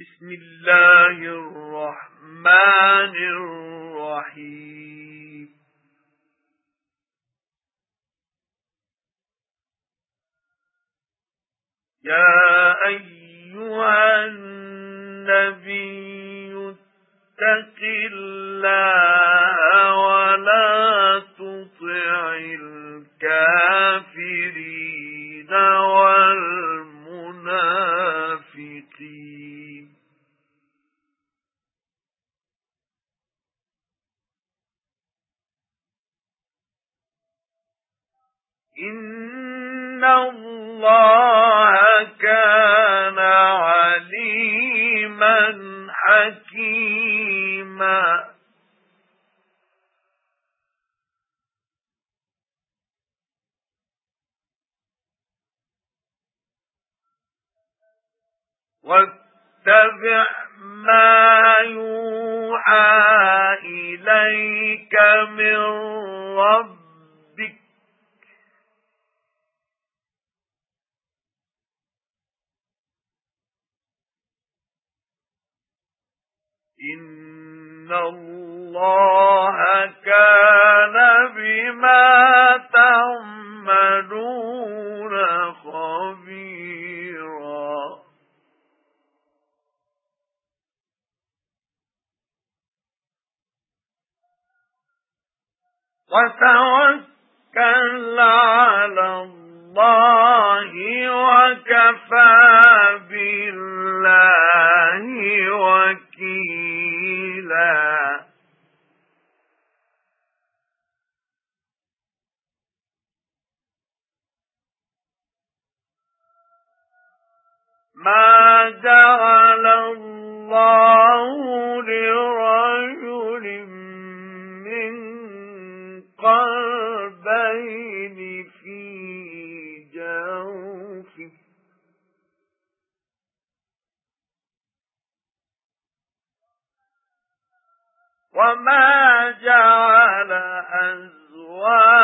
بسم الله الرحمن الرحيم. يا أيها النبي اتق الله إِنَّ اللَّهَ كَانَ عَلِيمًا حَكِيمًا وَاتَّبِعْ مَا يُوحَى إِلَيْكَ مِنْ رَبِّكَ إِنَّ اللَّهَ كَانَ بِمَا تَعْمَلُونَ خَبِيرًا وَتَوَكَّلْ عَلَى اللَّهِ وَكَفَى ما جعل الله لرجل من قلبين في جوفه. وما جعل أزواجكم